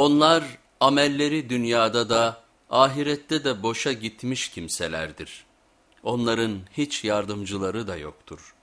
Onlar amelleri dünyada da ahirette de boşa gitmiş kimselerdir. Onların hiç yardımcıları da yoktur.''